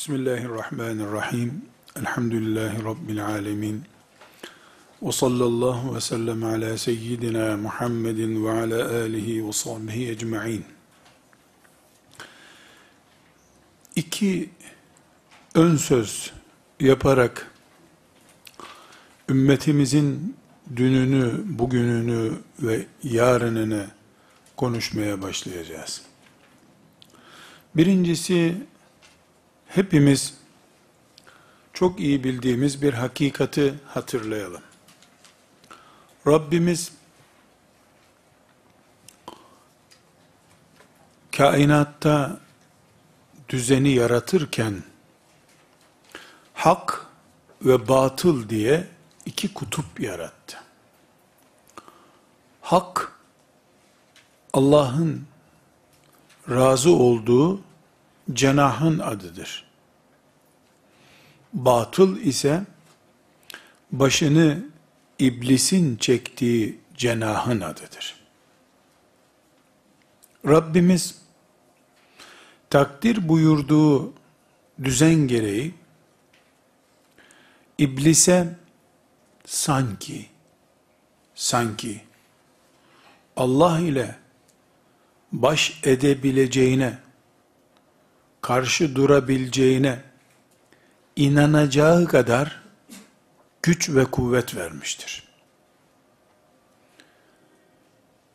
Bismillahirrahmanirrahim. Elhamdülillahi Rabbil alemin. Ve sallallahu ve sellem ala seyyidina Muhammedin ve ala alihi ve sahbihi ecma'in. İki ön söz yaparak ümmetimizin dününü, bugününü ve yarınını konuşmaya başlayacağız. Birincisi hepimiz çok iyi bildiğimiz bir hakikati hatırlayalım. Rabbimiz kainatta düzeni yaratırken hak ve batıl diye iki kutup yarattı. Hak Allah'ın razı olduğu cenahın adıdır. Batıl ise başını iblisin çektiği cenahın adıdır. Rabbimiz takdir buyurduğu düzen gereği iblise sanki sanki Allah ile baş edebileceğine karşı durabileceğine inanacağı kadar güç ve kuvvet vermiştir.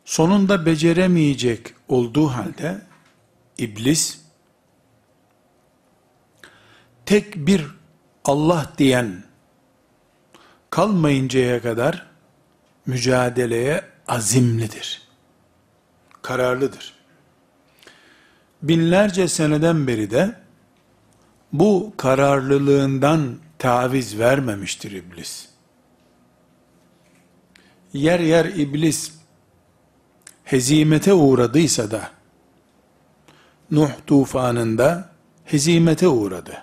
Sonunda beceremeyecek olduğu halde iblis tek bir Allah diyen kalmayıncaya kadar mücadeleye azimlidir. Kararlıdır binlerce seneden beri de bu kararlılığından taviz vermemiştir iblis. Yer yer iblis hezimete uğradıysa da Nuh tufanında hezimete uğradı.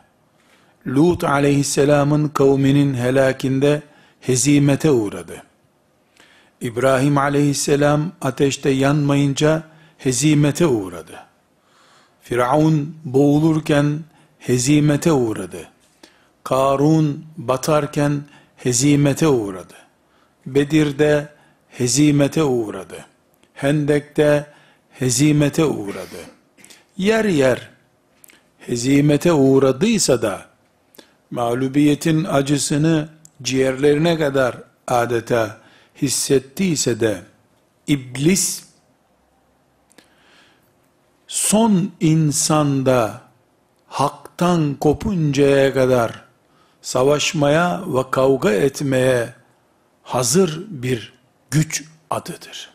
Lut aleyhisselamın kavminin helakinde hezimete uğradı. İbrahim aleyhisselam ateşte yanmayınca hezimete uğradı. Firavun boğulurken hezimete uğradı. Karun batarken hezimete uğradı. Bedir'de hezimete uğradı. Hendek'te hezimete uğradı. Yer yer hezimete uğradıysa da mağlubiyetin acısını ciğerlerine kadar adeta hissettiyse de iblis son insanda haktan kopuncaya kadar savaşmaya ve kavga etmeye hazır bir güç adıdır.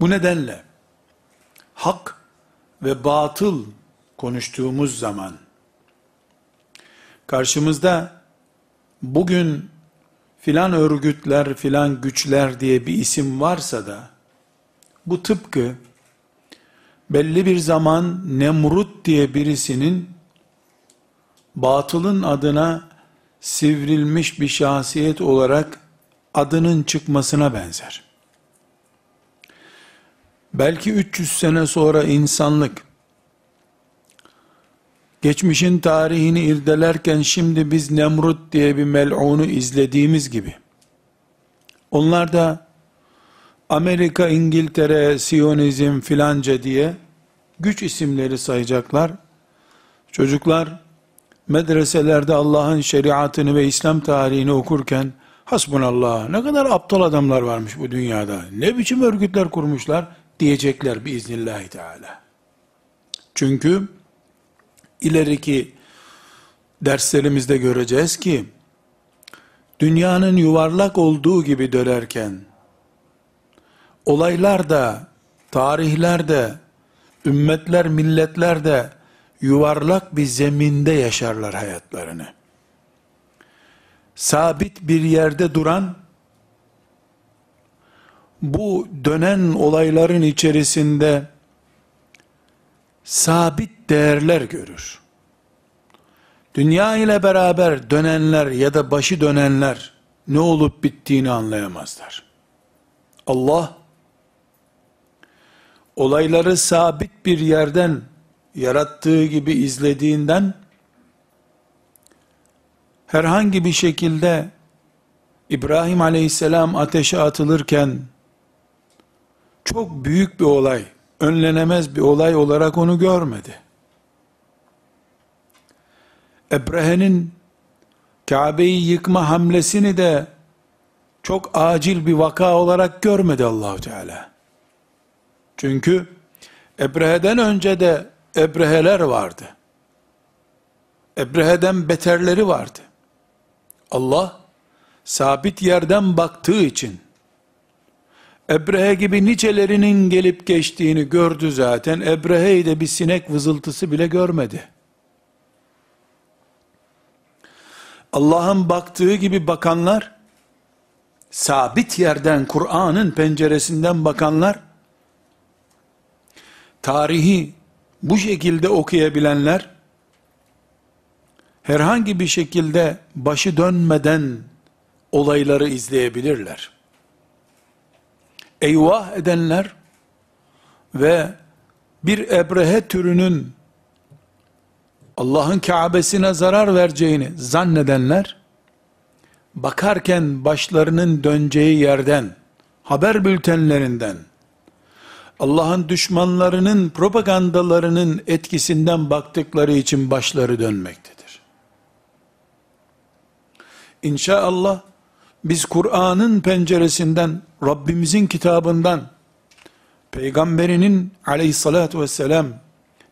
Bu nedenle hak ve batıl konuştuğumuz zaman karşımızda bugün filan örgütler, filan güçler diye bir isim varsa da bu tıpkı belli bir zaman Nemrut diye birisinin batılın adına sivrilmiş bir şahsiyet olarak adının çıkmasına benzer. Belki 300 sene sonra insanlık geçmişin tarihini irdelerken şimdi biz Nemrut diye bir mel'unu izlediğimiz gibi onlar da Amerika, İngiltere, Siyonizm filanca diye güç isimleri sayacaklar. Çocuklar medreselerde Allah'ın şeriatını ve İslam tarihini okurken hasbunallah ne kadar aptal adamlar varmış bu dünyada. Ne biçim örgütler kurmuşlar diyecekler biiznillahü teala. Çünkü ileriki derslerimizde göreceğiz ki dünyanın yuvarlak olduğu gibi dönerken olaylar da tarihler de ümmetler, milletler de yuvarlak bir zeminde yaşarlar hayatlarını. Sabit bir yerde duran, bu dönen olayların içerisinde sabit değerler görür. Dünya ile beraber dönenler ya da başı dönenler ne olup bittiğini anlayamazlar. Allah olayları sabit bir yerden yarattığı gibi izlediğinden herhangi bir şekilde İbrahim aleyhisselam ateşe atılırken çok büyük bir olay, önlenemez bir olay olarak onu görmedi. Ebrehe'nin Kabe'yi yıkma hamlesini de çok acil bir vaka olarak görmedi Allahu Teala. Çünkü Ebrehe'den önce de Ebreheler vardı. Ebrehe'den beterleri vardı. Allah sabit yerden baktığı için Ebrehe gibi nicelerinin gelip geçtiğini gördü zaten. Ebrehe'yi de bir sinek vızıltısı bile görmedi. Allah'ın baktığı gibi bakanlar, sabit yerden, Kur'an'ın penceresinden bakanlar, tarihi bu şekilde okuyabilenler, herhangi bir şekilde başı dönmeden olayları izleyebilirler. Eyvah edenler ve bir ebrehe türünün Allah'ın Kabe'sine zarar vereceğini zannedenler, bakarken başlarının döneceği yerden, haber bültenlerinden, Allah'ın düşmanlarının propagandalarının etkisinden baktıkları için başları dönmektedir. İnşallah biz Kur'an'ın penceresinden, Rabbimizin kitabından, Peygamberinin aleyhissalatü vesselam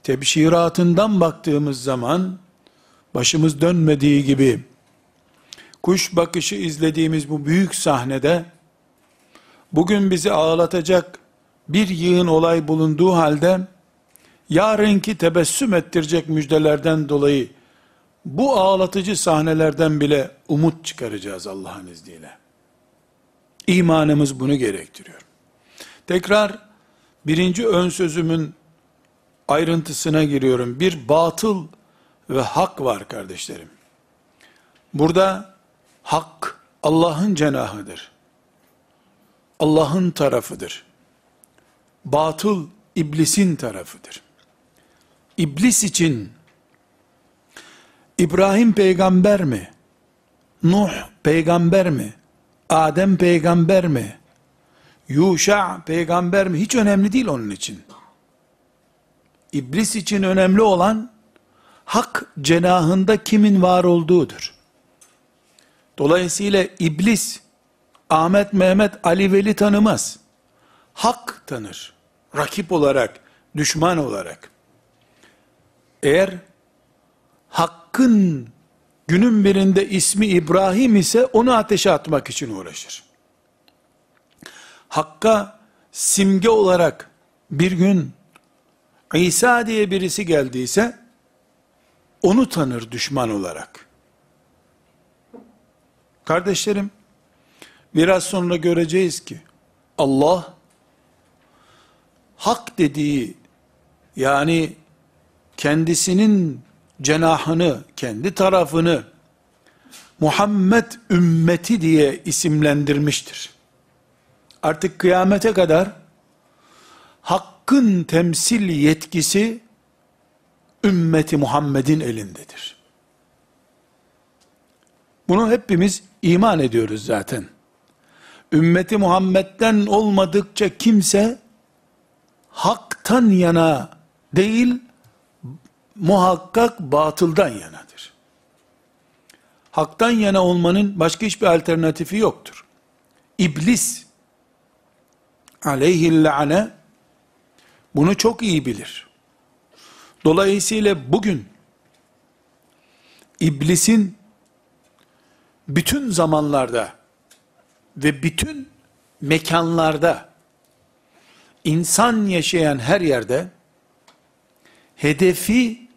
tebşiratından baktığımız zaman, başımız dönmediği gibi, kuş bakışı izlediğimiz bu büyük sahnede, bugün bizi ağlatacak bir yığın olay bulunduğu halde, yarınki tebessüm ettirecek müjdelerden dolayı, bu ağlatıcı sahnelerden bile umut çıkaracağız Allah'ın izniyle. İmanımız bunu gerektiriyor. Tekrar birinci ön sözümün ayrıntısına giriyorum. Bir batıl ve hak var kardeşlerim. Burada hak Allah'ın cenahıdır. Allah'ın tarafıdır. Batıl iblisin tarafıdır. İblis için İbrahim peygamber mi? Nuh peygamber mi? Adem peygamber mi? Yuşa peygamber mi? Hiç önemli değil onun için. İblis için önemli olan hak cenahında kimin var olduğudur. Dolayısıyla iblis Ahmet, Mehmet, Ali Veli tanımaz. Hak tanır. Rakip olarak, düşman olarak. Eğer Hakk'ın günün birinde ismi İbrahim ise onu ateşe atmak için uğraşır. Hakk'a simge olarak bir gün İsa diye birisi geldiyse onu tanır düşman olarak. Kardeşlerim, biraz sonra göreceğiz ki Allah hak dediği yani kendisinin cenahını, kendi tarafını Muhammed ümmeti diye isimlendirmiştir. Artık kıyamete kadar hakkın temsil yetkisi ümmeti Muhammed'in elindedir. Bunu hepimiz iman ediyoruz zaten. Ümmeti Muhammed'den olmadıkça kimse haktan yana değil, muhakkak batıldan yanadır. Haktan yana olmanın başka hiçbir alternatifi yoktur. İblis aleyhillâne bunu çok iyi bilir. Dolayısıyla bugün iblisin bütün zamanlarda ve bütün mekanlarda insan yaşayan her yerde hedefi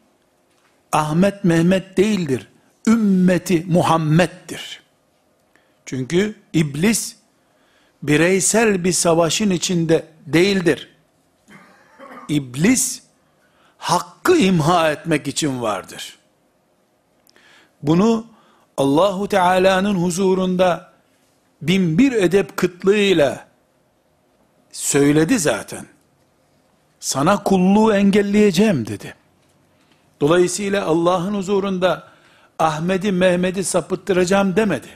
Ahmet Mehmet değildir. Ümmeti Muhammed'dir. Çünkü iblis bireysel bir savaşın içinde değildir. İblis hakkı imha etmek için vardır. Bunu Allahu Teala'nın huzurunda bin bir edep kıtlığıyla söyledi zaten. Sana kulluğu engelleyeceğim dedi. Dolayısıyla Allah'ın huzurunda Ahmet'i Mehmet'i sapıttıracağım demedi.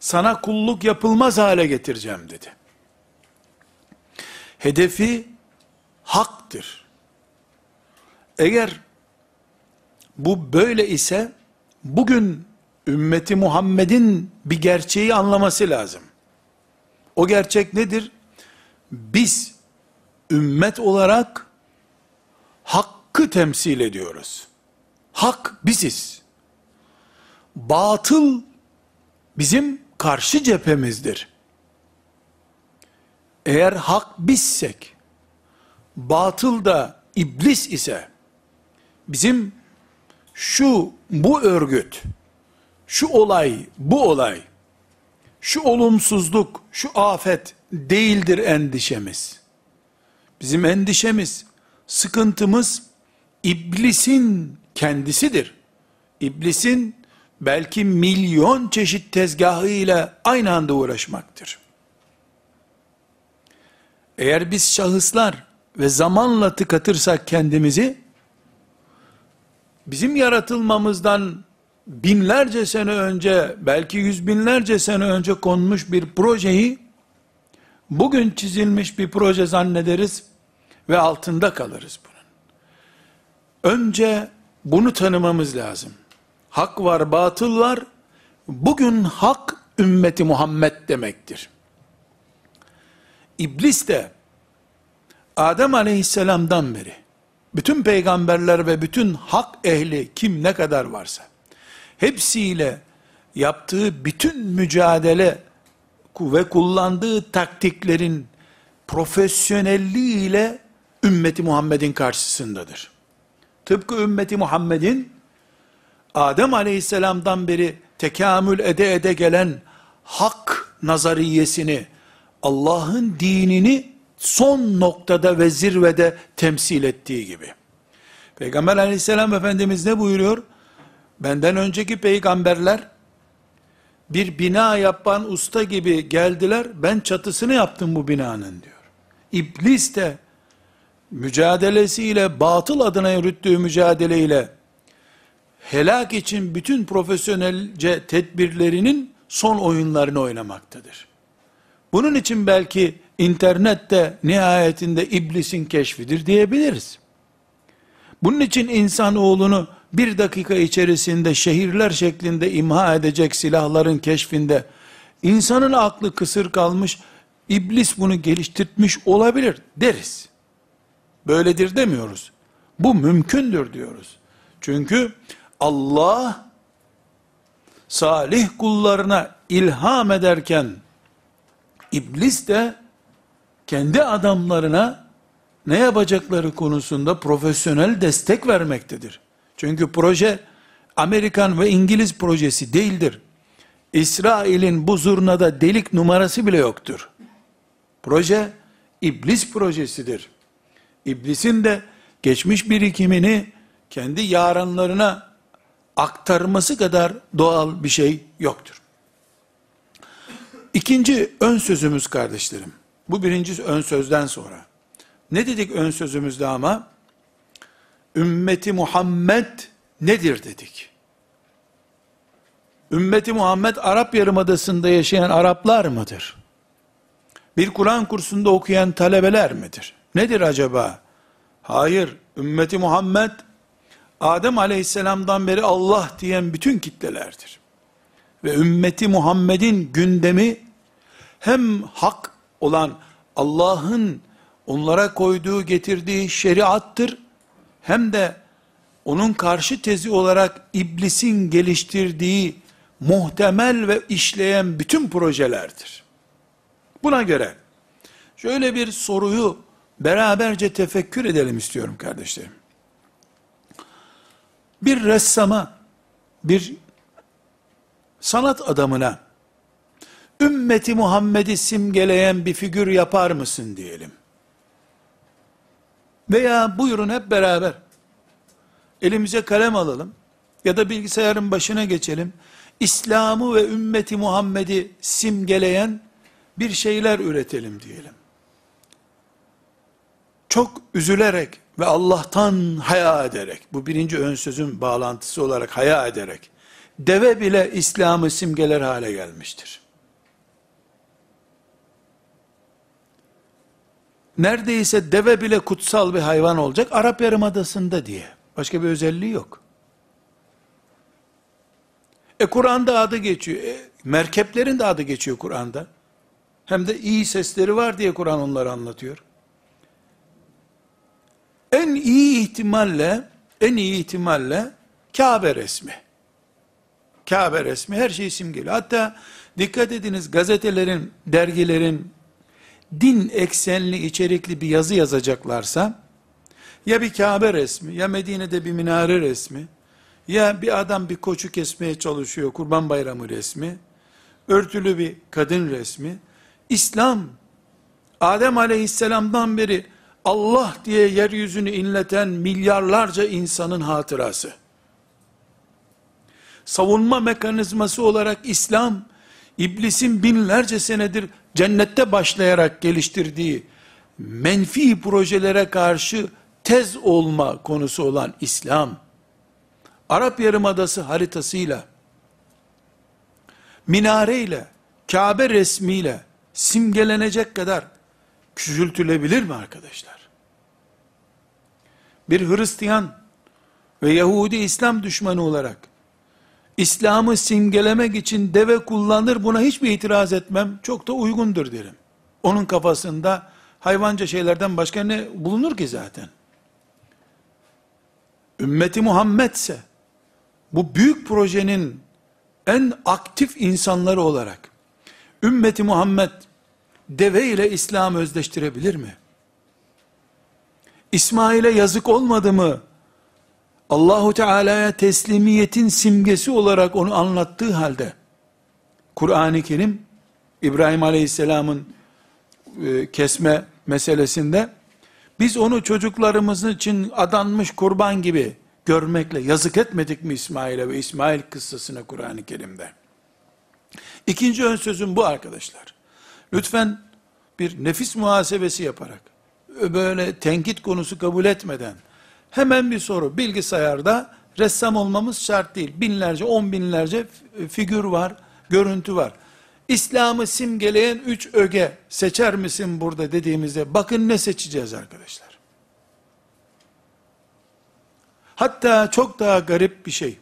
Sana kulluk yapılmaz hale getireceğim dedi. Hedefi haktır. Eğer bu böyle ise bugün ümmeti Muhammed'in bir gerçeği anlaması lazım. O gerçek nedir? Biz ümmet olarak hakkı temsil ediyoruz. Hak biziz. Batıl bizim karşı cephemizdir. Eğer hak bizsek, batıl da iblis ise, bizim şu, bu örgüt, şu olay, bu olay, şu olumsuzluk, şu afet değildir endişemiz. Bizim endişemiz, sıkıntımız iblisin kendisidir. İblisin belki milyon çeşit tezgahıyla aynı anda uğraşmaktır. Eğer biz şahıslar ve zamanla tıkatırsak kendimizi, bizim yaratılmamızdan binlerce sene önce, belki yüz binlerce sene önce konmuş bir projeyi, bugün çizilmiş bir proje zannederiz ve altında kalırız bunun. Önce bunu tanımamız lazım. Hak var, batıl var. Bugün hak ümmeti Muhammed demektir. İblis de Adem aleyhisselamdan beri bütün peygamberler ve bütün hak ehli kim ne kadar varsa hepsiyle yaptığı bütün mücadele ve kullandığı taktiklerin profesyonelliğiyle ümmeti Muhammed'in karşısındadır. Tıpkı ümmeti Muhammed'in Adem aleyhisselamdan beri tekamül ede ede gelen hak nazariyesini, Allah'ın dinini son noktada ve zirvede temsil ettiği gibi. Peygamber aleyhisselam Efendimiz ne buyuruyor? Benden önceki peygamberler bir bina yapan usta gibi geldiler, ben çatısını yaptım bu binanın diyor. İblis de mücadelesiyle, batıl adına yürüttüğü mücadeleyle, helak için bütün profesyonelce tedbirlerinin son oyunlarını oynamaktadır. Bunun için belki internette nihayetinde iblisin keşfidir diyebiliriz. Bunun için insanoğlunu bir dakika içerisinde şehirler şeklinde imha edecek silahların keşfinde insanın aklı kısır kalmış, iblis bunu geliştirmiş olabilir deriz. Böyledir demiyoruz. Bu mümkündür diyoruz. Çünkü Allah salih kullarına ilham ederken iblis de kendi adamlarına ne yapacakları konusunda profesyonel destek vermektedir. Çünkü proje Amerikan ve İngiliz projesi değildir. İsrail'in bu zurnada delik numarası bile yoktur. Proje iblis projesidir. İblisin de geçmiş birikimini kendi yaranlarına aktarması kadar doğal bir şey yoktur. İkinci ön sözümüz kardeşlerim. Bu birinci ön sözden sonra. Ne dedik ön sözümüzde ama? Ümmeti Muhammed nedir dedik. Ümmeti Muhammed Arap Yarımadası'nda yaşayan Araplar mıdır? Bir Kur'an kursunda okuyan talebeler midir? Nedir acaba? Hayır, ümmeti Muhammed Adem aleyhisselamdan beri Allah diyen bütün kitlelerdir. Ve ümmeti Muhammed'in gündemi hem hak olan Allah'ın onlara koyduğu getirdiği şeriattır hem de onun karşı tezi olarak iblisin geliştirdiği muhtemel ve işleyen bütün projelerdir. Buna göre şöyle bir soruyu beraberce tefekkür edelim istiyorum kardeşlerim. Bir ressama, bir sanat adamına ümmeti Muhammed'i simgeleyen bir figür yapar mısın diyelim. Veya buyurun hep beraber elimize kalem alalım ya da bilgisayarın başına geçelim. İslam'ı ve ümmeti Muhammed'i simgeleyen bir şeyler üretelim diyelim. Çok üzülerek ve Allah'tan haya ederek, bu birinci ön sözün bağlantısı olarak haya ederek, deve bile İslam'ı simgeler hale gelmiştir. Neredeyse deve bile kutsal bir hayvan olacak Arap Yarımadası'nda diye. Başka bir özelliği yok. E Kur'an'da adı geçiyor. E, merkeplerin de adı geçiyor Kur'an'da. Hem de iyi sesleri var diye Kur'an onları anlatıyor. En iyi ihtimalle, en iyi ihtimalle Kabe resmi. Kabe resmi her şeyi simgeliyor. Hatta dikkat ediniz gazetelerin, dergilerin din eksenli içerikli bir yazı yazacaklarsa ya bir Kabe resmi ya Medine'de bir minare resmi ya bir adam bir koçu kesmeye çalışıyor kurban bayramı resmi örtülü bir kadın resmi İslam Adem aleyhisselamdan beri Allah diye yeryüzünü inleten milyarlarca insanın hatırası. Savunma mekanizması olarak İslam, iblisin binlerce senedir cennette başlayarak geliştirdiği menfi projelere karşı tez olma konusu olan İslam, Arap Yarımadası haritasıyla, minareyle, Kabe resmiyle simgelenecek kadar küçültülebilir mi arkadaşlar? Bir Hristiyan ve Yahudi İslam düşmanı olarak İslam'ı simgelemek için deve kullanır buna hiçbir itiraz etmem. Çok da uygundur derim. Onun kafasında hayvanca şeylerden başka ne bulunur ki zaten? Ümmeti Muhammedse bu büyük projenin en aktif insanları olarak ümmeti Muhammed deve ile İslam özdeştirebilir mi? İsmail'e yazık olmadı mı? Allahu Teala'ya teslimiyetin simgesi olarak onu anlattığı halde Kur'an-ı Kerim İbrahim Aleyhisselam'ın e, kesme meselesinde biz onu çocuklarımız için adanmış kurban gibi görmekle yazık etmedik mi İsmail'e ve İsmail kıssasına Kur'an-ı Kerim'de? İkinci ön sözüm bu arkadaşlar. Lütfen bir nefis muhasebesi yaparak, böyle tenkit konusu kabul etmeden, hemen bir soru, bilgisayarda ressam olmamız şart değil. Binlerce, on binlerce figür var, görüntü var. İslam'ı simgeleyen üç öge seçer misin burada dediğimizde, bakın ne seçeceğiz arkadaşlar. Hatta çok daha garip bir şey.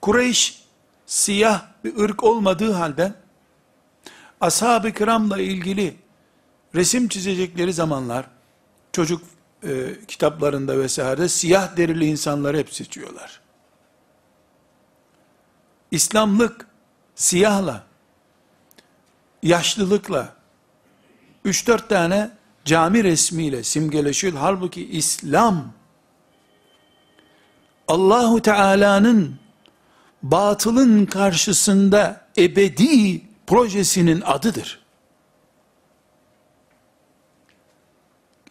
Kureyş, siyah bir ırk olmadığı halde, ashab-ı kiramla ilgili resim çizecekleri zamanlar, çocuk e, kitaplarında vesaire siyah derili insanları hep seçiyorlar. İslamlık siyahla, yaşlılıkla, 3-4 tane cami resmiyle simgeleşiyor. Halbuki İslam, Allahu Teala'nın batılın karşısında ebedi projesinin adıdır.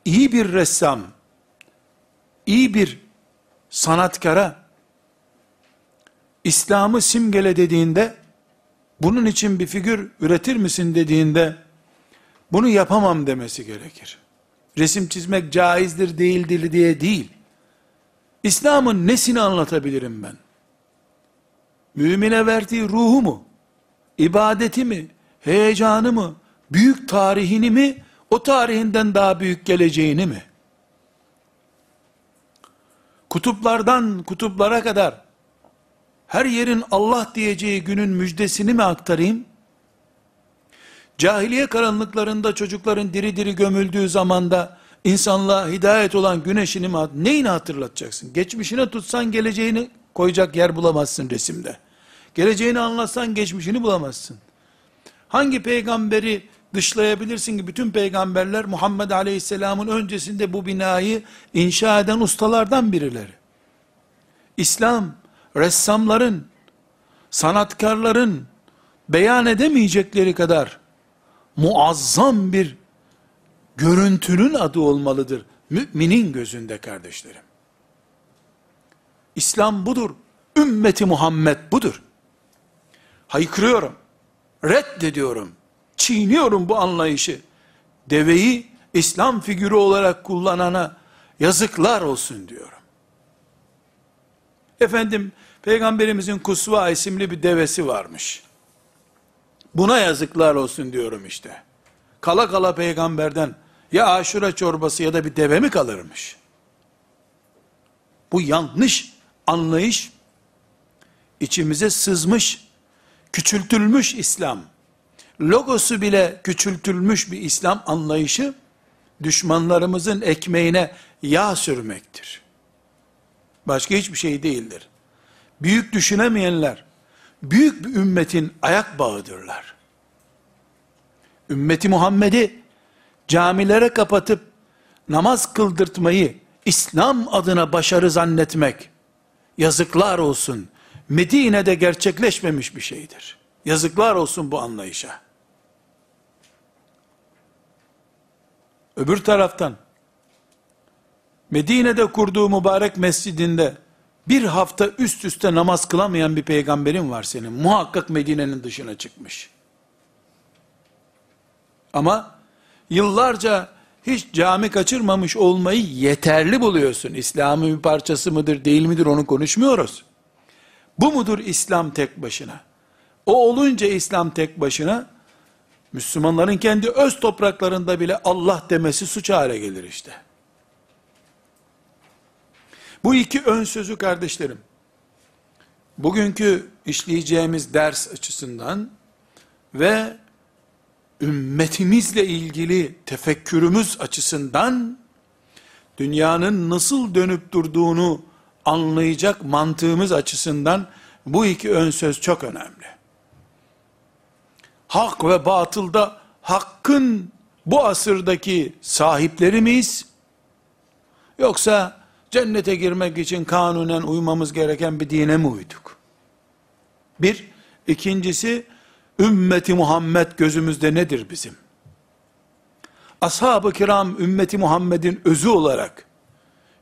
İyi bir ressam, iyi bir sanatkara, İslam'ı simgele dediğinde, bunun için bir figür üretir misin dediğinde, bunu yapamam demesi gerekir. Resim çizmek caizdir değildir diye değil. İslam'ın nesini anlatabilirim ben? Mümine verdiği ruhu mu? ibadeti mi, heyecanı mı, büyük tarihini mi, o tarihinden daha büyük geleceğini mi? Kutuplardan kutuplara kadar her yerin Allah diyeceği günün müjdesini mi aktarayım? Cahiliye karanlıklarında çocukların diri diri gömüldüğü zamanda insanlığa hidayet olan güneşini mi, neyini hatırlatacaksın? Geçmişine tutsan geleceğini koyacak yer bulamazsın resimde. Geleceğini anlatsan geçmişini bulamazsın. Hangi peygamberi dışlayabilirsin ki bütün peygamberler Muhammed Aleyhisselam'ın öncesinde bu binayı inşa eden ustalardan birileri. İslam ressamların, sanatkarların beyan edemeyecekleri kadar muazzam bir görüntünün adı olmalıdır. Müminin gözünde kardeşlerim. İslam budur. Ümmeti Muhammed budur haykırıyorum. Reddediyorum. Çiğniyorum bu anlayışı. Deveyi İslam figürü olarak kullanana yazıklar olsun diyorum. Efendim, Peygamberimizin Kusva isimli bir devesi varmış. Buna yazıklar olsun diyorum işte. Kala kala peygamberden ya aşure çorbası ya da bir deve mi kalırmış? Bu yanlış anlayış içimize sızmış, küçültülmüş İslam, logosu bile küçültülmüş bir İslam anlayışı, düşmanlarımızın ekmeğine yağ sürmektir. Başka hiçbir şey değildir. Büyük düşünemeyenler, büyük bir ümmetin ayak bağıdırlar. Ümmeti Muhammed'i camilere kapatıp namaz kıldırtmayı İslam adına başarı zannetmek yazıklar olsun. Medine'de gerçekleşmemiş bir şeydir. Yazıklar olsun bu anlayışa. Öbür taraftan Medine'de kurduğu mübarek mescidinde bir hafta üst üste namaz kılamayan bir peygamberin var senin. Muhakkak Medine'nin dışına çıkmış. Ama yıllarca hiç cami kaçırmamış olmayı yeterli buluyorsun. İslam'ın bir parçası mıdır değil midir onu konuşmuyoruz. Bu mudur İslam tek başına? O olunca İslam tek başına, Müslümanların kendi öz topraklarında bile Allah demesi suç hale gelir işte. Bu iki ön sözü kardeşlerim, bugünkü işleyeceğimiz ders açısından ve ümmetimizle ilgili tefekkürümüz açısından dünyanın nasıl dönüp durduğunu anlayacak mantığımız açısından bu iki ön söz çok önemli. Hak ve batılda hakkın bu asırdaki sahipleri miyiz? Yoksa cennete girmek için kanunen uymamız gereken bir dine mi uyduk? Bir, ikincisi, ümmeti Muhammed gözümüzde nedir bizim? Ashab-ı kiram ümmeti Muhammed'in özü olarak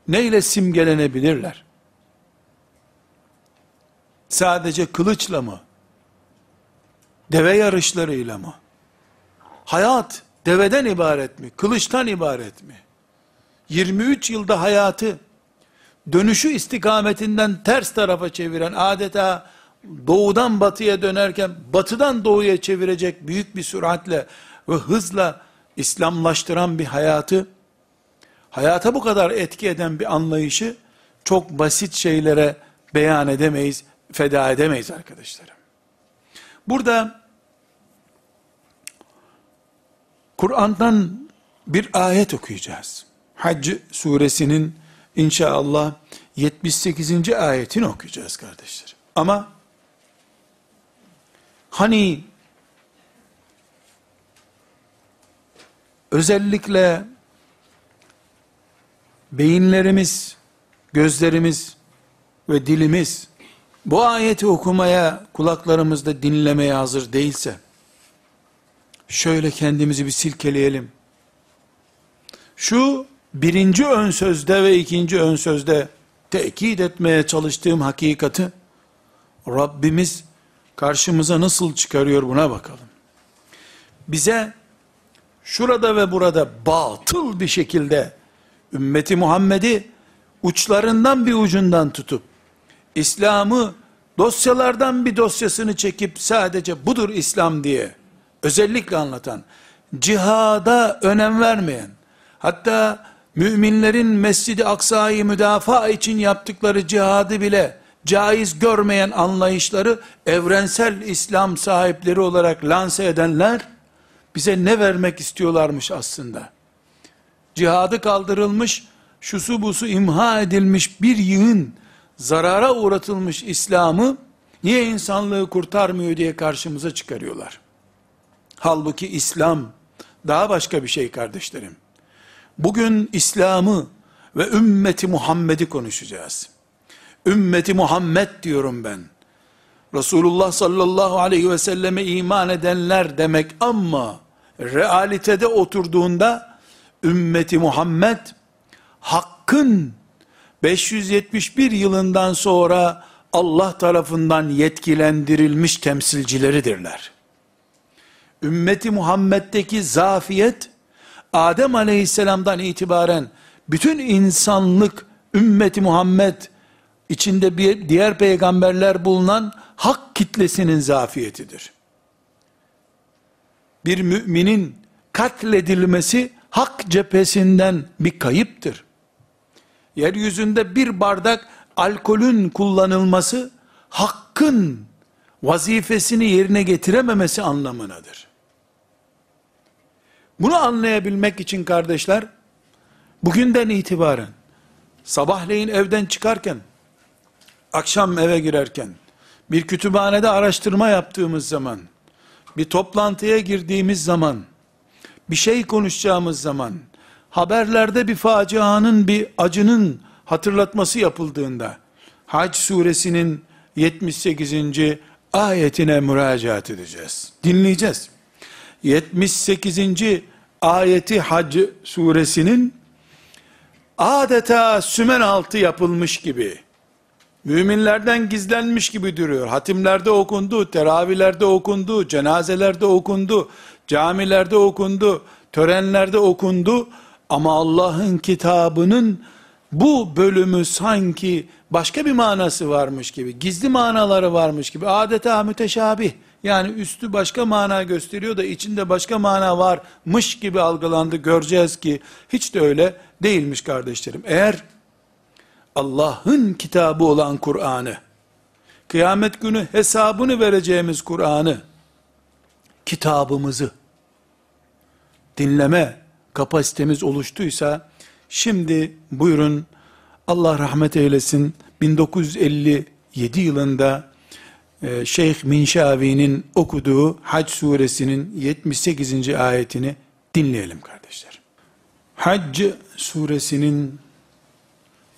neyle simgelenebilirler? Sadece kılıçla mı? Deve yarışlarıyla mı? Hayat deveden ibaret mi? Kılıçtan ibaret mi? 23 yılda hayatı dönüşü istikametinden ters tarafa çeviren adeta doğudan batıya dönerken batıdan doğuya çevirecek büyük bir süratle ve hızla İslamlaştıran bir hayatı hayata bu kadar etki eden bir anlayışı çok basit şeylere beyan edemeyiz, feda edemeyiz arkadaşlarım. Burada Kur'an'dan bir ayet okuyacağız. Hac suresinin inşallah 78. ayetini okuyacağız kardeşlerim. Ama hani özellikle beyinlerimiz, gözlerimiz ve dilimiz bu ayeti okumaya, kulaklarımızda dinlemeye hazır değilse, şöyle kendimizi bir silkeleyelim. Şu birinci ön sözde ve ikinci ön sözde tekit etmeye çalıştığım hakikati, Rabbimiz karşımıza nasıl çıkarıyor buna bakalım. Bize şurada ve burada batıl bir şekilde ümmeti Muhammed'i uçlarından bir ucundan tutup İslam'ı dosyalardan bir dosyasını çekip sadece budur İslam diye özellikle anlatan, cihada önem vermeyen, hatta müminlerin Mescid-i Aksa'yı müdafaa için yaptıkları cihadı bile caiz görmeyen anlayışları evrensel İslam sahipleri olarak lanse edenler bize ne vermek istiyorlarmış aslında? Cihadı kaldırılmış, şusu busu imha edilmiş bir yığın zarara uğratılmış İslam'ı niye insanlığı kurtarmıyor diye karşımıza çıkarıyorlar. Halbuki İslam daha başka bir şey kardeşlerim. Bugün İslam'ı ve ümmeti Muhammed'i konuşacağız. Ümmeti Muhammed diyorum ben. Resulullah sallallahu aleyhi ve selleme iman edenler demek ama realitede oturduğunda ümmeti Muhammed hakkın 571 yılından sonra Allah tarafından yetkilendirilmiş temsilcileridirler. Ümmeti Muhammed'deki zafiyet, Adem aleyhisselamdan itibaren bütün insanlık ümmeti Muhammed içinde bir diğer peygamberler bulunan hak kitlesinin zafiyetidir. Bir müminin katledilmesi hak cephesinden bir kayıptır. Yeryüzünde bir bardak alkolün kullanılması hakkın vazifesini yerine getirememesi anlamınadır. Bunu anlayabilmek için kardeşler, bugünden itibaren, sabahleyin evden çıkarken, akşam eve girerken, bir kütüphanede araştırma yaptığımız zaman, bir toplantıya girdiğimiz zaman, bir şey konuşacağımız zaman, haberlerde bir facianın, bir acının hatırlatması yapıldığında, Hac suresinin 78. ayetine müracaat edeceğiz. Dinleyeceğiz. 78. ayeti Hac suresinin adeta sümen altı yapılmış gibi, müminlerden gizlenmiş gibi duruyor. Hatimlerde okundu, teravihlerde okundu, cenazelerde okundu, camilerde okundu, törenlerde okundu. Ama Allah'ın kitabının bu bölümü sanki başka bir manası varmış gibi, gizli manaları varmış gibi, adeta müteşabih, yani üstü başka mana gösteriyor da içinde başka mana varmış gibi algılandı. Göreceğiz ki hiç de öyle değilmiş kardeşlerim. Eğer Allah'ın kitabı olan Kur'an'ı, kıyamet günü hesabını vereceğimiz Kur'an'ı, kitabımızı, dinleme kapasitemiz oluştuysa, şimdi buyurun Allah rahmet eylesin 1957 yılında e, Şeyh Minşavi'nin okuduğu Hac suresinin 78. ayetini dinleyelim kardeşler. Hac suresinin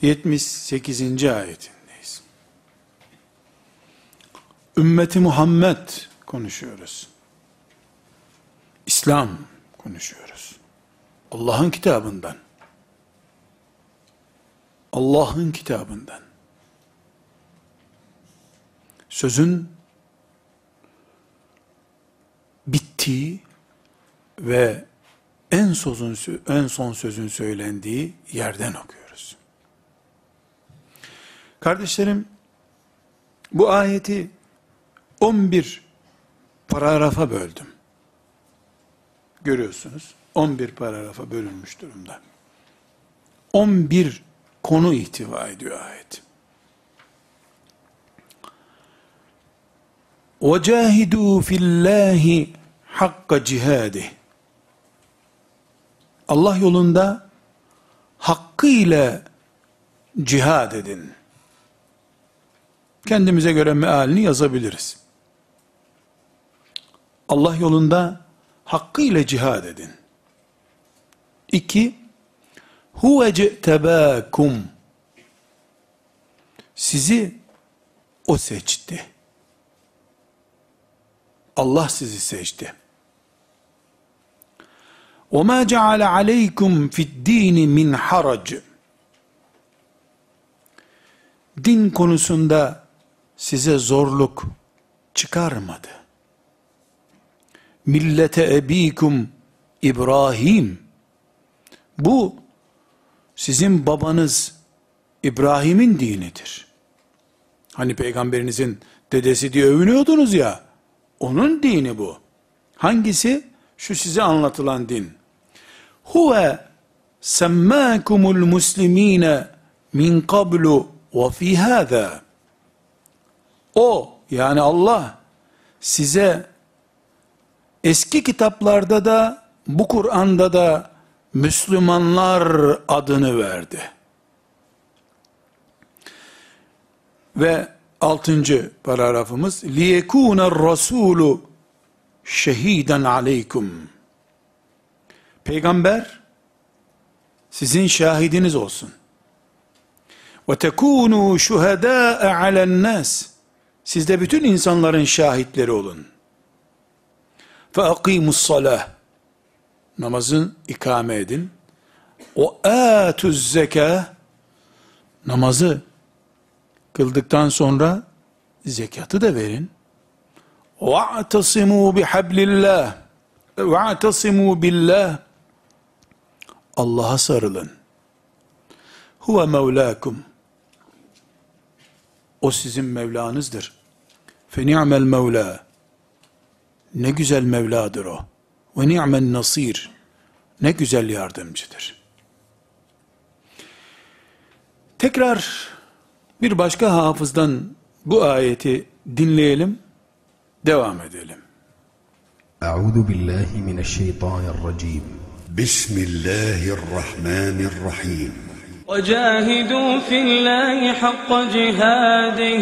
78. ayetindeyiz. Ümmeti Muhammed konuşuyoruz. İslam konuşuyoruz. Allah'ın kitabından. Allah'ın kitabından. Sözün bittiği ve en son, en son sözün söylendiği yerden okuyoruz. Kardeşlerim, bu ayeti 11 paragrafa böldüm. Görüyorsunuz, 11 paragrafa bölünmüş durumda. 11 konu ihtiva ediyor ayet. وَجَاهِدُوا فِي اللّٰهِ حَقَّ جِهَادِهِ Allah yolunda hakkıyla cihad edin. Kendimize göre mealini yazabiliriz. Allah yolunda hakkıyla cihad edin. İki, huve ce'tebâkum. Sizi o seçti. Allah sizi seçti. وَمَا جَعَلَ عَلَيْكُمْ فِي الدِّينِ مِنْ حَرَجٍ Din konusunda size zorluk çıkarmadı. Millete ebikum İbrahim bu sizin babanız İbrahim'in dinidir. Hani peygamberinizin dedesi diye övünüyordunuz ya, onun dini bu. Hangisi? Şu size anlatılan din. Huve semmâkumul muslimîne min qablu ve fi hâzâ. O, yani Allah, size eski kitaplarda da, bu Kur'an'da da Müslümanlar adını verdi. Ve altıncı paragrafımız liyekûne rasûlu şehiden aleykum. Peygamber sizin şahidiniz olsun. Ve tekûnû şuhedâe alen nas siz de bütün insanların şahitleri olun. Fe salah namazın ikame edin o atuz zeka namazı kıldıktan sonra zekatı da verin. وَاَعْتَصِمُوا بِحَبْلِ اللّٰهِ وَاَعْتَصِمُوا بِاللّٰهِ Allah'a sarılın. huve mevlakum. O sizin Mevlanızdır. Fe ni'mel mevla. Ne güzel Mevladır o. Ve ni'men nasir. Ne güzel yardımcıdır. Tekrar bir başka hafızdan bu ayeti dinleyelim, devam edelim. أعوذ بالله من الشيطان الرجيم بسم الله الرحمن الرحيم وجاهدوا في الله حق جهاده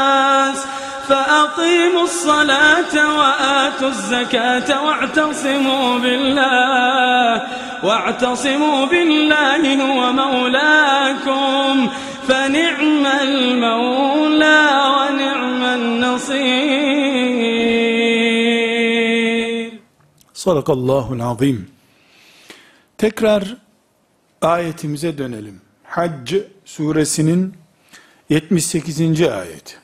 فأقيموا الصلاة وآتوا الزكاة واعتصموا بالله واعتصموا بالله هو مولاكم فنعم المولى ونعم النصير Sadakallahul azim. Tekrar ayetimize dönelim. Hac suresinin 78. ayet.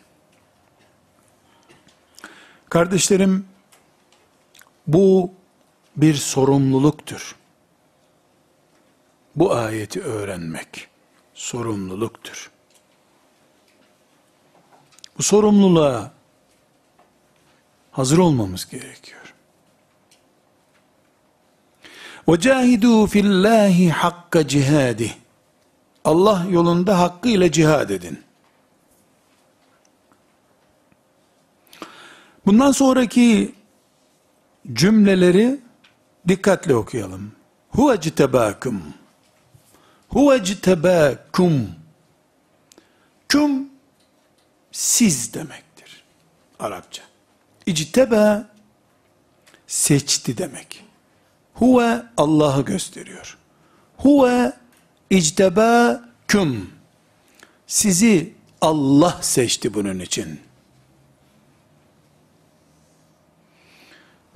Kardeşlerim, bu bir sorumluluktur. Bu ayeti öğrenmek sorumluluktur. Bu sorumluluğa hazır olmamız gerekiyor. وَجَاهِدُوا فِي اللّٰهِ حَقَّ cihadi. Allah yolunda hakkıyla cihad edin. Bundan sonraki cümleleri dikkatle okuyalım. Huve citebâkum. Huve citebâkum. Küm siz demektir. Arapça. İctebe seçti demek. Huve Allah'ı gösteriyor. Huve ictebâküm. Sizi Allah seçti bunun için.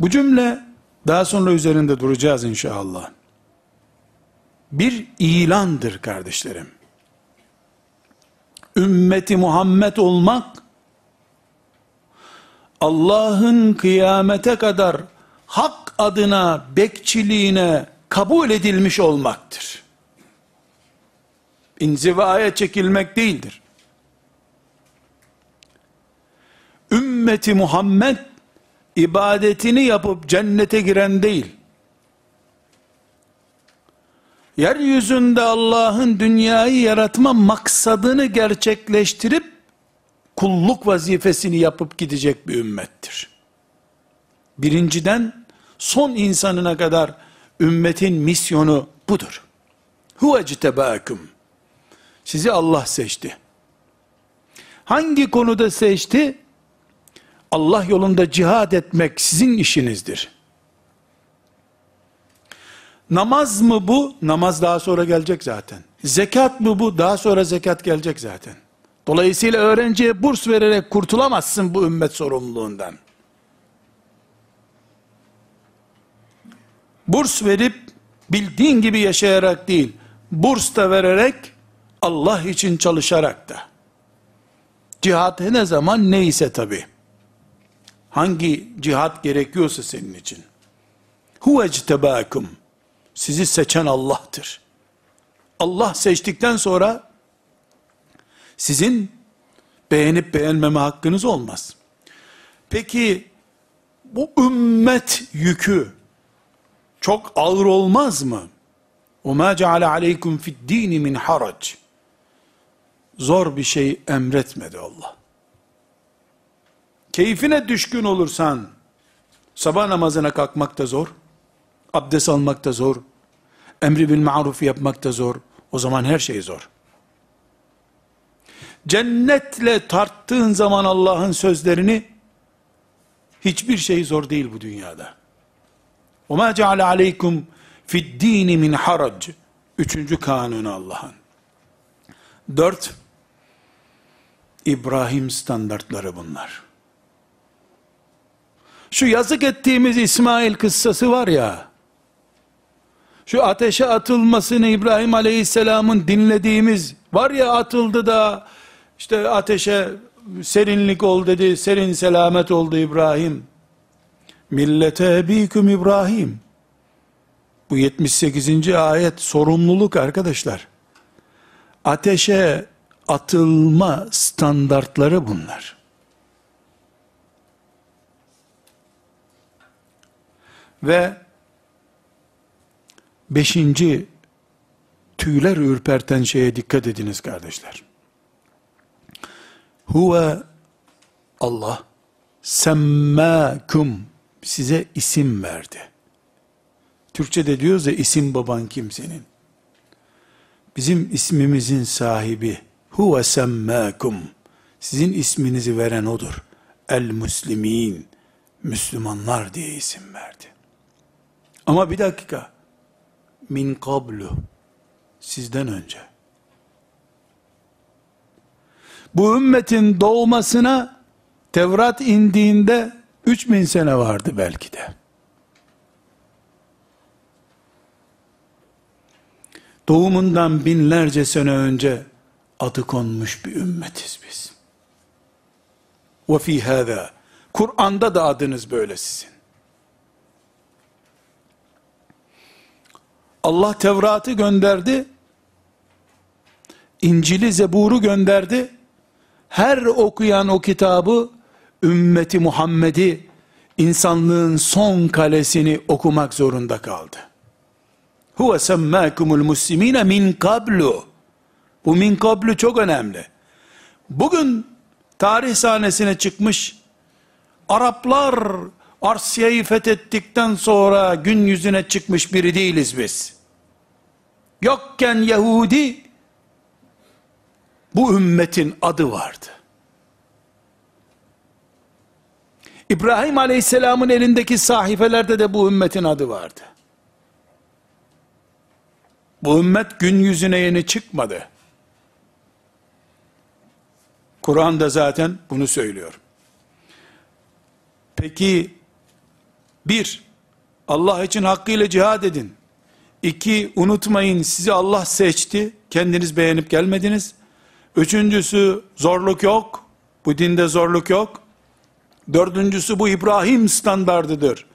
Bu cümle daha sonra üzerinde duracağız inşallah. Bir ilandır kardeşlerim. Ümmeti Muhammed olmak Allah'ın kıyamete kadar hak adına bekçiliğine kabul edilmiş olmaktır. İnzivaya çekilmek değildir. Ümmeti Muhammed ibadetini yapıp cennete giren değil. Yeryüzünde Allah'ın dünyayı yaratma maksadını gerçekleştirip kulluk vazifesini yapıp gidecek bir ümmettir. Birinciden son insanına kadar ümmetin misyonu budur. Huve citebâküm. Sizi Allah seçti. Hangi konuda seçti? Allah yolunda cihad etmek sizin işinizdir. Namaz mı bu? Namaz daha sonra gelecek zaten. Zekat mı bu? Daha sonra zekat gelecek zaten. Dolayısıyla öğrenciye burs vererek kurtulamazsın bu ümmet sorumluluğundan. Burs verip bildiğin gibi yaşayarak değil, burs da vererek Allah için çalışarak da. Cihat ne zaman neyse tabi Hangi cihat gerekiyorsa senin için. Huve ctebâkum. Sizi seçen Allah'tır. Allah seçtikten sonra sizin beğenip beğenmeme hakkınız olmaz. Peki bu ümmet yükü çok ağır olmaz mı? وَمَا جَعَلَ عَلَيْكُمْ فِي الدِّينِ مِنْ حَرَجٍ Zor bir şey emretmedi Allah. Keyfine düşkün olursan, sabah namazına kalkmak da zor, abdest almak da zor, emri bil maruf yapmak da zor, o zaman her şey zor. Cennetle tarttığın zaman Allah'ın sözlerini, hiçbir şey zor değil bu dünyada. وَمَا جَعَلَ عَلَيْكُمْ فِي الدِّينِ مِنْ حَرَجٍ Üçüncü kanunu Allah'ın. Dört, İbrahim standartları bunlar. Şu yazık ettiğimiz İsmail kıssası var ya, şu ateşe atılmasını İbrahim Aleyhisselam'ın dinlediğimiz var ya atıldı da işte ateşe serinlik ol dedi, serin selamet oldu İbrahim. Millete ebiküm İbrahim. Bu 78. ayet sorumluluk arkadaşlar. Ateşe atılma standartları bunlar. Ve beşinci tüyler ürperten şeye dikkat ediniz kardeşler. Huve Allah semmâkum size isim verdi. Türkçe'de diyoruz ya isim baban kim senin? Bizim ismimizin sahibi huve semmâkum sizin isminizi veren odur. El muslimin Müslümanlar diye isim verdi. Ama bir dakika min kablu sizden önce bu ümmetin doğmasına Tevrat indiğinde 3000 sene vardı belki de. Doğumundan binlerce sene önce adı konmuş bir ümmetiz biz. Ve fi. Kur'an'da da adınız böyle sizin. Allah Tevrat'ı gönderdi. İncil'i, Zebur'u gönderdi. Her okuyan o kitabı ümmeti Muhammed'i insanlığın son kalesini okumak zorunda kaldı. Huve semmâkumul muslimine min kablu. Bu min kablu çok önemli. Bugün tarih sahnesine çıkmış Araplar Arsya'yı fethettikten sonra gün yüzüne çıkmış biri değiliz biz. Yokken Yahudi bu ümmetin adı vardı. İbrahim Aleyhisselam'ın elindeki sahifelerde de bu ümmetin adı vardı. Bu ümmet gün yüzüne yeni çıkmadı. Kur'an da zaten bunu söylüyor. Peki bir, Allah için hakkıyla cihad edin. İki, unutmayın sizi Allah seçti. Kendiniz beğenip gelmediniz. Üçüncüsü zorluk yok. Bu dinde zorluk yok. Dördüncüsü bu İbrahim standardıdır.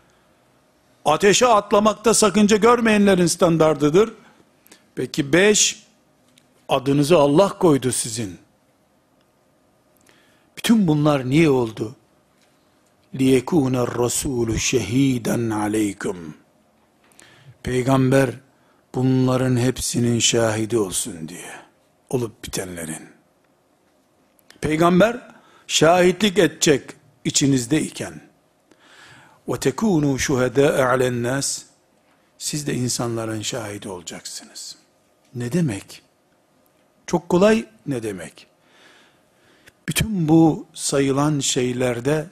Ateşe atlamakta sakınca görmeyenlerin standardıdır. Peki beş, adınızı Allah koydu sizin. Bütün bunlar niye oldu? لِيَكُونَ الرَّسُولُ شَه۪يدًا عَلَيْكُمْ Peygamber bunların hepsinin şahidi olsun diye. Olup bitenlerin. Peygamber şahitlik edecek içinizdeyken. وَتَكُونُوا شُهَدَاءَ عَلَى النَّاسِ Siz de insanların şahidi olacaksınız. Ne demek? Çok kolay ne demek? Bütün bu sayılan şeylerde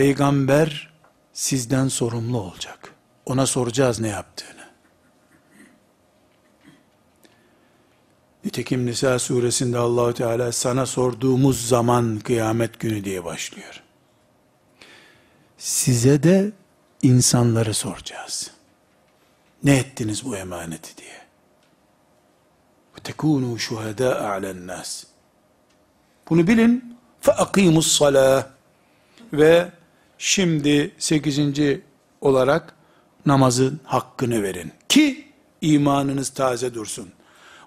Peygamber sizden sorumlu olacak. Ona soracağız ne yaptığını. Nitekim Nisa suresinde Allahu Teala sana sorduğumuz zaman kıyamet günü diye başlıyor. Size de insanları soracağız. Ne ettiniz bu emaneti diye. Tekunu şuhada alen nas. Bunu bilin. Fe akimus salah ve Şimdi sekizinci olarak namazın hakkını verin. Ki imanınız taze dursun.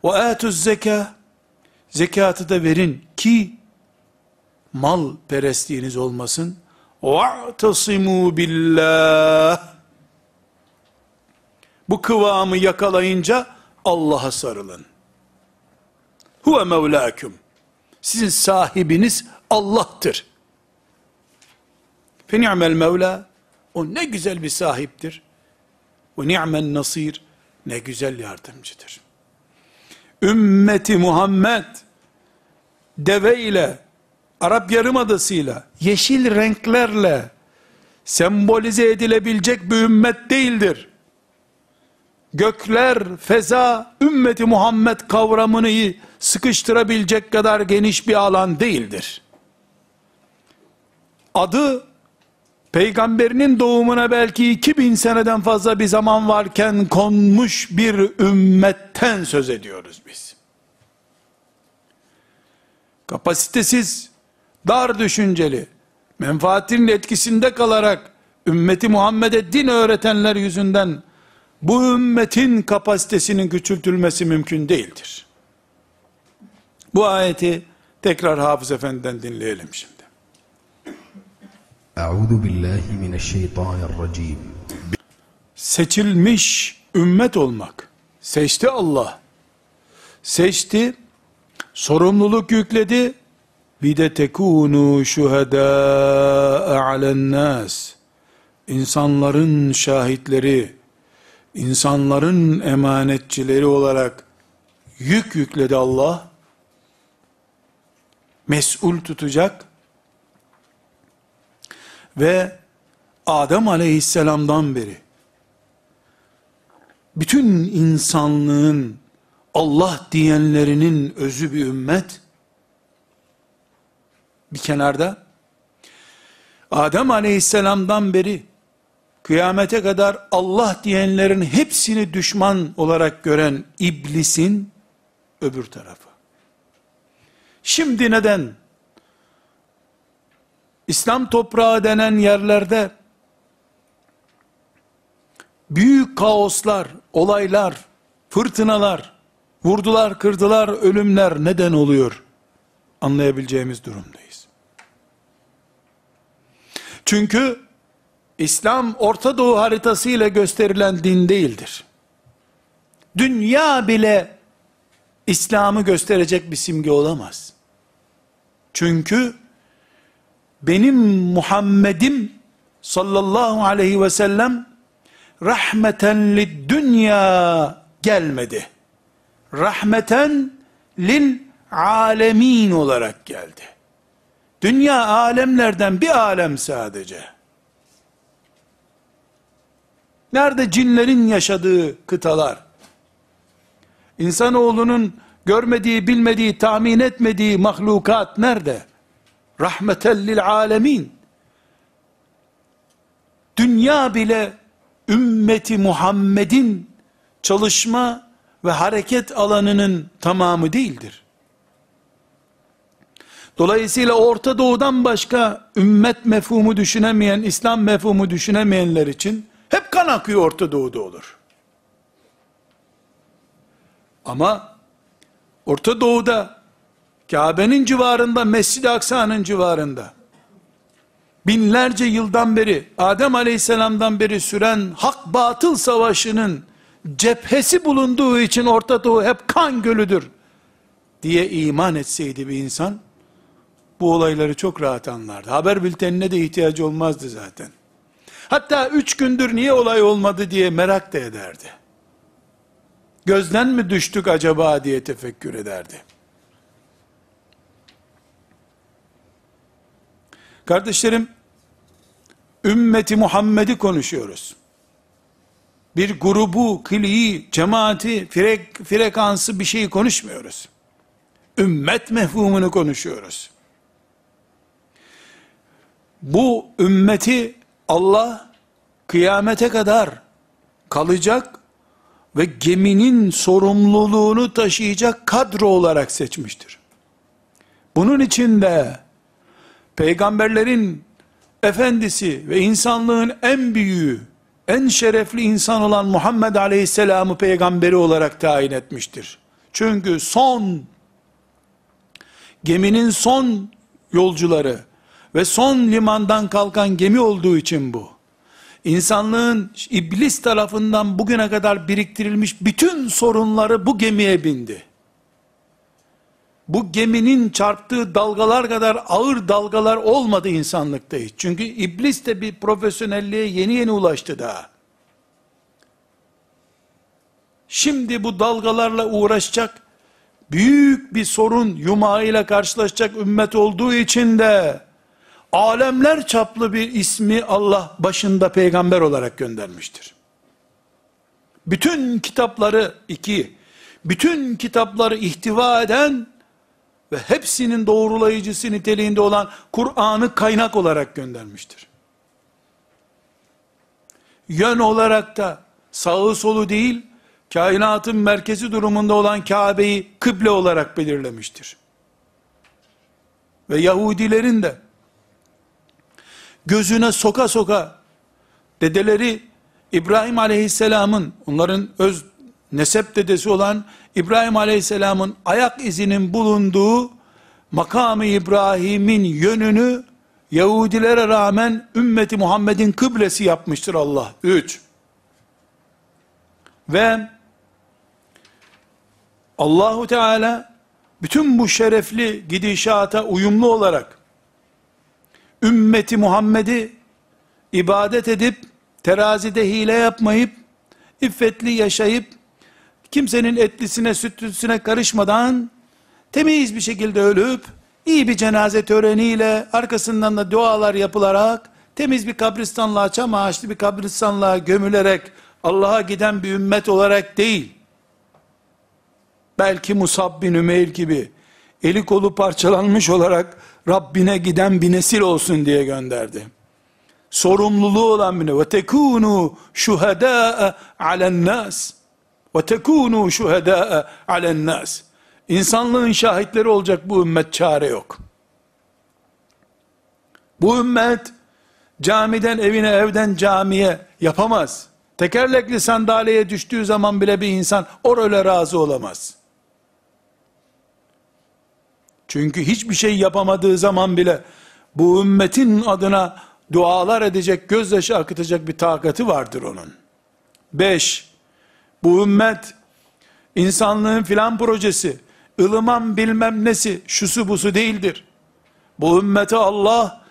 Ve etüz zeka zekatı da verin ki mal perestliğiniz olmasın. Ve'tasimu billah bu kıvamı yakalayınca Allah'a sarılın. Huve mevlâküm. Sizin sahibiniz Allah'tır. Fe ni'mel mevla. O ne güzel bir sahiptir. Ve ni'men nasir. Ne güzel yardımcıdır. Ümmeti Muhammed deve ile Arap Yarımadası'yla yeşil renklerle sembolize edilebilecek bir ümmet değildir. gökler, feza, ümmeti Muhammed kavramını sıkıştırabilecek kadar geniş bir alan değildir. Adı peygamberinin doğumuna belki 2000 seneden fazla bir zaman varken konmuş bir ümmetten söz ediyoruz biz. Kapasitesiz, dar düşünceli, menfaatinin etkisinde kalarak ümmeti Muhammed'e din öğretenler yüzünden bu ümmetin kapasitesinin küçültülmesi mümkün değildir. Bu ayeti tekrar Hafız Efendi'den dinleyelim şimdi. Euzu billahi mineşşeytanirracim. Seçilmiş ümmet olmak. Seçti Allah. Seçti, sorumluluk yükledi. Bir de tekunu şuhedâ alen nas. İnsanların şahitleri, insanların emanetçileri olarak yük yükledi Allah. Mesul tutacak. Ve Adem aleyhisselamdan beri bütün insanlığın Allah diyenlerinin özü bir ümmet bir kenarda Adem aleyhisselamdan beri kıyamete kadar Allah diyenlerin hepsini düşman olarak gören iblisin öbür tarafı. Şimdi neden İslam toprağı denen yerlerde büyük kaoslar, olaylar, fırtınalar, vurdular, kırdılar, ölümler neden oluyor? Anlayabileceğimiz durumdayız. Çünkü İslam Orta Doğu haritası ile gösterilen din değildir. Dünya bile İslam'ı gösterecek bir simge olamaz. Çünkü benim Muhammed'im sallallahu aleyhi ve sellem rahmeten lid dünya gelmedi. Rahmeten lil alemin olarak geldi. Dünya alemlerden bir alem sadece. Nerede cinlerin yaşadığı kıtalar? İnsanoğlunun görmediği, bilmediği, tahmin etmediği mahlukat nerede? Rahmeten lil alemin. Dünya bile ümmeti Muhammed'in çalışma ve hareket alanının tamamı değildir. Dolayısıyla Orta Doğu'dan başka ümmet mefhumu düşünemeyen, İslam mefhumu düşünemeyenler için hep kan akıyor Orta Doğu'da olur. Ama Orta Doğu'da Kabe'nin civarında, Mescid-i Aksa'nın civarında binlerce yıldan beri Adem Aleyhisselam'dan beri süren hak batıl savaşının cephesi bulunduğu için Orta Doğu hep kan gölüdür diye iman etseydi bir insan bu olayları çok rahat anlardı. Haber bültenine de ihtiyacı olmazdı zaten. Hatta üç gündür niye olay olmadı diye merak da ederdi. Gözden mi düştük acaba diye tefekkür ederdi. Kardeşlerim, ümmeti Muhammed'i konuşuyoruz. Bir grubu, kliği, cemaati, frek, frekansı bir şeyi konuşmuyoruz. Ümmet mefhumunu konuşuyoruz. Bu ümmeti Allah kıyamete kadar kalacak ve geminin sorumluluğunu taşıyacak kadro olarak seçmiştir. Bunun içinde peygamberlerin efendisi ve insanlığın en büyüğü, en şerefli insan olan Muhammed Aleyhisselam'ı peygamberi olarak tayin etmiştir. Çünkü son, geminin son yolcuları ve son limandan kalkan gemi olduğu için bu. İnsanlığın iblis tarafından bugüne kadar biriktirilmiş bütün sorunları bu gemiye bindi bu geminin çarptığı dalgalar kadar ağır dalgalar olmadı insanlıkta hiç. Çünkü iblis de bir profesyonelliğe yeni yeni ulaştı daha. Şimdi bu dalgalarla uğraşacak, büyük bir sorun yumağıyla karşılaşacak ümmet olduğu için de, alemler çaplı bir ismi Allah başında peygamber olarak göndermiştir. bütün kitapları iki, bütün kitapları ihtiva eden ve hepsinin doğrulayıcısı niteliğinde olan Kur'an'ı kaynak olarak göndermiştir. Yön olarak da sağı solu değil, kainatın merkezi durumunda olan Kabe'yi kıble olarak belirlemiştir. Ve Yahudilerin de gözüne soka soka dedeleri İbrahim aleyhisselamın onların öz nesep dedesi olan İbrahim aleyhisselamın ayak izinin bulunduğu makamı İbrahim'in yönünü Yahudilere rağmen ümmeti Muhammed'in kıblesi yapmıştır Allah. Üç. Ve Allahu Teala bütün bu şerefli gidişata uyumlu olarak ümmeti Muhammed'i ibadet edip terazide hile yapmayıp iffetli yaşayıp kimsenin etlisine sütlüsüne karışmadan temiz bir şekilde ölüp iyi bir cenaze töreniyle arkasından da dualar yapılarak temiz bir kabristanlığa çam ağaçlı bir kabristanlığa gömülerek Allah'a giden bir ümmet olarak değil belki Musab bin Ümeyr gibi eli kolu parçalanmış olarak Rabbine giden bir nesil olsun diye gönderdi. Sorumluluğu olan bir ve tekunu şuhada alen nas ve tekunu şuhada alen nas. İnsanlığın şahitleri olacak bu ümmet çare yok. Bu ümmet camiden evine evden camiye yapamaz. Tekerlekli sandalyeye düştüğü zaman bile bir insan or öyle razı olamaz. Çünkü hiçbir şey yapamadığı zaman bile bu ümmetin adına dualar edecek, gözyaşı akıtacak bir takati vardır onun. Beş, bu ümmet insanlığın filan projesi, ılıman bilmem nesi, şusu busu değildir. Bu ümmete Allah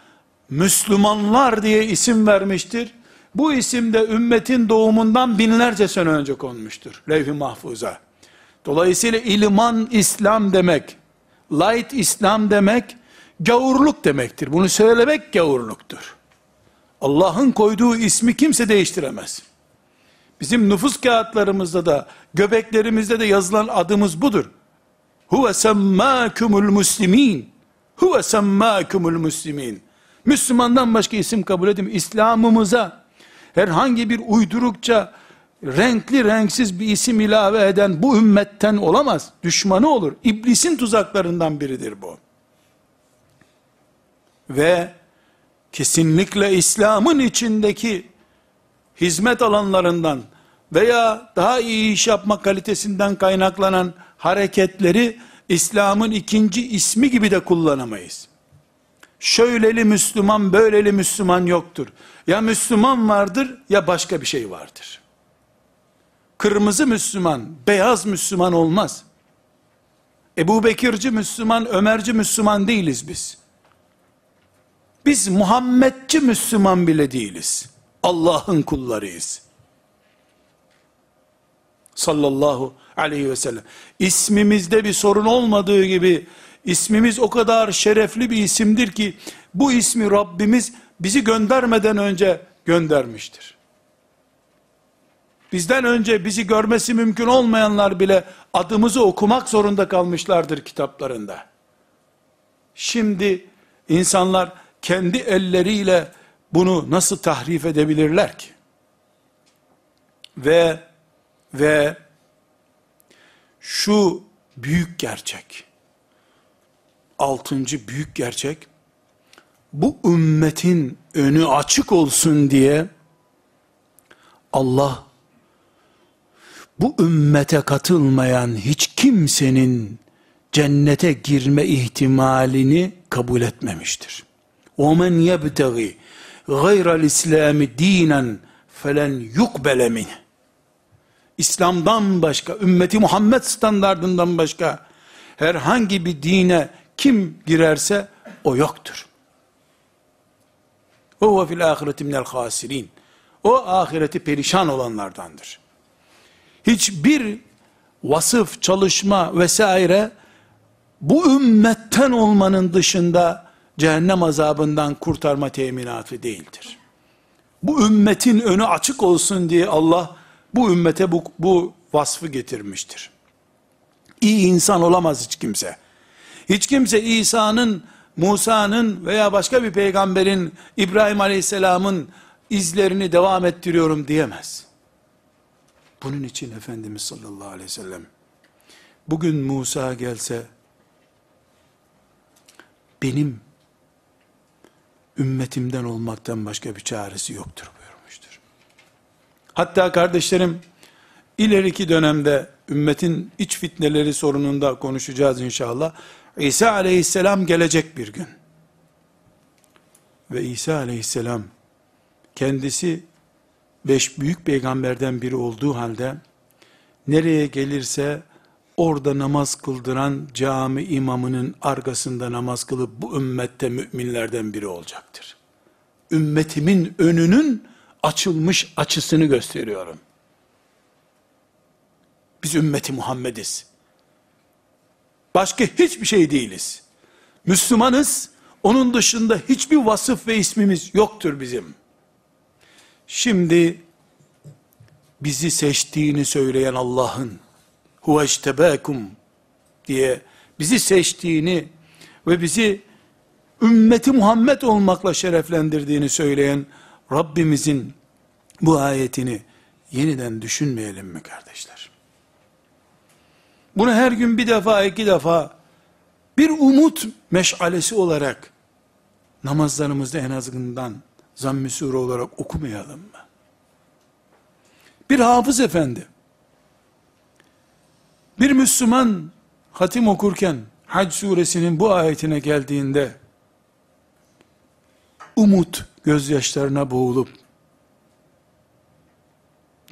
Müslümanlar diye isim vermiştir. Bu isim de ümmetin doğumundan binlerce sene önce konmuştur. Levh-i Mahfuz'a. Dolayısıyla ilman İslam demek, light İslam demek, gavurluk demektir. Bunu söylemek gavurluktur. Allah'ın koyduğu ismi kimse değiştiremez. Bizim nüfus kağıtlarımızda da, göbeklerimizde de yazılan adımız budur. Huve semmâkumul muslimin. Huve semmâkumul muslimin. Müslümandan başka isim kabul edin. İslam'ımıza herhangi bir uydurukça renkli renksiz bir isim ilave eden bu ümmetten olamaz. Düşmanı olur. İblisin tuzaklarından biridir bu. Ve kesinlikle İslam'ın içindeki hizmet alanlarından veya daha iyi iş yapma kalitesinden kaynaklanan hareketleri İslam'ın ikinci ismi gibi de kullanamayız. Şöyleli Müslüman, böyleli Müslüman yoktur. Ya Müslüman vardır ya başka bir şey vardır. Kırmızı Müslüman, beyaz Müslüman olmaz. Ebu Bekirci Müslüman, Ömerci Müslüman değiliz biz. Biz Muhammedci Müslüman bile değiliz. Allah'ın kullarıyız. Sallallahu aleyhi ve sellem. İsmimizde bir sorun olmadığı gibi, ismimiz o kadar şerefli bir isimdir ki, bu ismi Rabbimiz bizi göndermeden önce göndermiştir. Bizden önce bizi görmesi mümkün olmayanlar bile adımızı okumak zorunda kalmışlardır kitaplarında. Şimdi insanlar kendi elleriyle bunu nasıl tahrif edebilirler ki? Ve ve şu büyük gerçek, altıncı büyük gerçek, bu ümmetin önü açık olsun diye Allah bu ümmete katılmayan hiç kimsenin cennete girme ihtimalini kabul etmemiştir. وَمَنْ يَبْتَغِي غَيْرَ الْاِسْلَامِ د۪ينًا فَلَنْ يُقْبَلَ مِنْهِ İslam'dan başka, ümmeti Muhammed standardından başka herhangi bir dine kim girerse o yoktur. O fil ahireti minel hasirin. O ahireti perişan olanlardandır. Hiçbir vasıf, çalışma vesaire bu ümmetten olmanın dışında cehennem azabından kurtarma teminatı değildir. Bu ümmetin önü açık olsun diye Allah bu ümmete bu, bu vasfı getirmiştir. İyi insan olamaz hiç kimse. Hiç kimse İsa'nın, Musa'nın veya başka bir peygamberin, İbrahim Aleyhisselam'ın izlerini devam ettiriyorum diyemez. Bunun için Efendimiz sallallahu aleyhi ve sellem, bugün Musa gelse, benim ümmetimden olmaktan başka bir çaresi yoktur. Hatta kardeşlerim, ileriki dönemde ümmetin iç fitneleri sorununda konuşacağız inşallah. İsa aleyhisselam gelecek bir gün. Ve İsa aleyhisselam kendisi beş büyük peygamberden biri olduğu halde nereye gelirse orada namaz kıldıran cami imamının arkasında namaz kılıp bu ümmette müminlerden biri olacaktır. Ümmetimin önünün açılmış açısını gösteriyorum. Biz ümmeti Muhammediz. Başka hiçbir şey değiliz. Müslümanız, onun dışında hiçbir vasıf ve ismimiz yoktur bizim. Şimdi bizi seçtiğini söyleyen Allah'ın huveştebâkum diye bizi seçtiğini ve bizi ümmeti Muhammed olmakla şereflendirdiğini söyleyen Rabbimizin bu ayetini yeniden düşünmeyelim mi kardeşler? Bunu her gün bir defa iki defa bir umut meşalesi olarak namazlarımızda en azından zamm-ı olarak okumayalım mı? Bir hafız efendi bir Müslüman hatim okurken Hac suresinin bu ayetine geldiğinde umut gözyaşlarına boğulup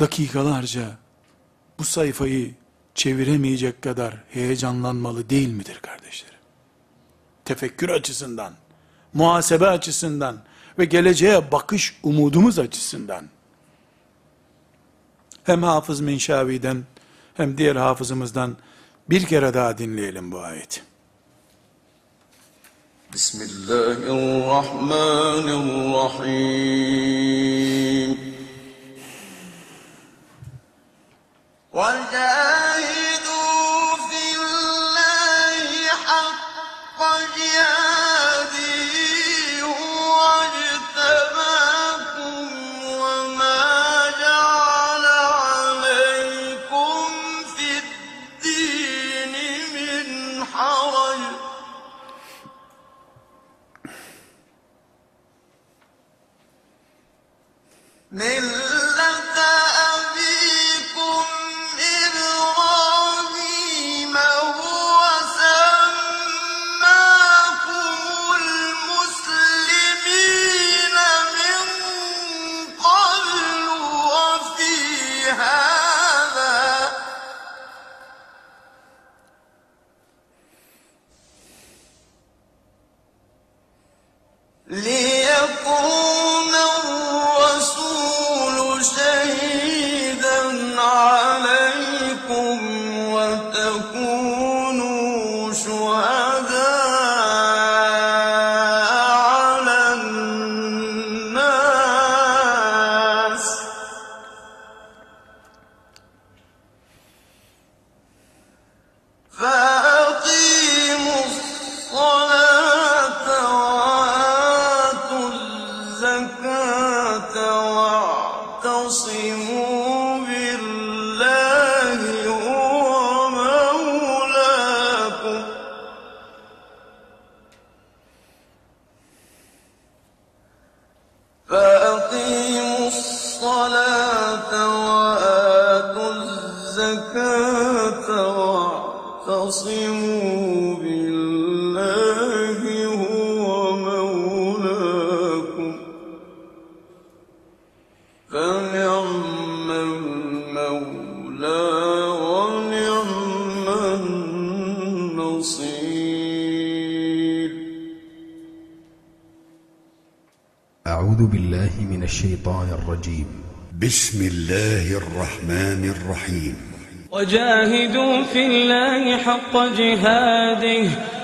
dakikalarca bu sayfayı çeviremeyecek kadar heyecanlanmalı değil midir kardeşlerim? Tefekkür açısından, muhasebe açısından ve geleceğe bakış umudumuz açısından. Hem Hafız Minşavi'den hem diğer hafızımızdan bir kere daha dinleyelim bu ayeti. بسم الله الرحمن الرحيم. وجاهدوا في الله حق جهاد. فنعم المولى ونعم النصير. أعوذ بالله من الشيطان الرجيم. بسم الله الرحمن الرحيم. وجاهدوا في الله حق جهاده.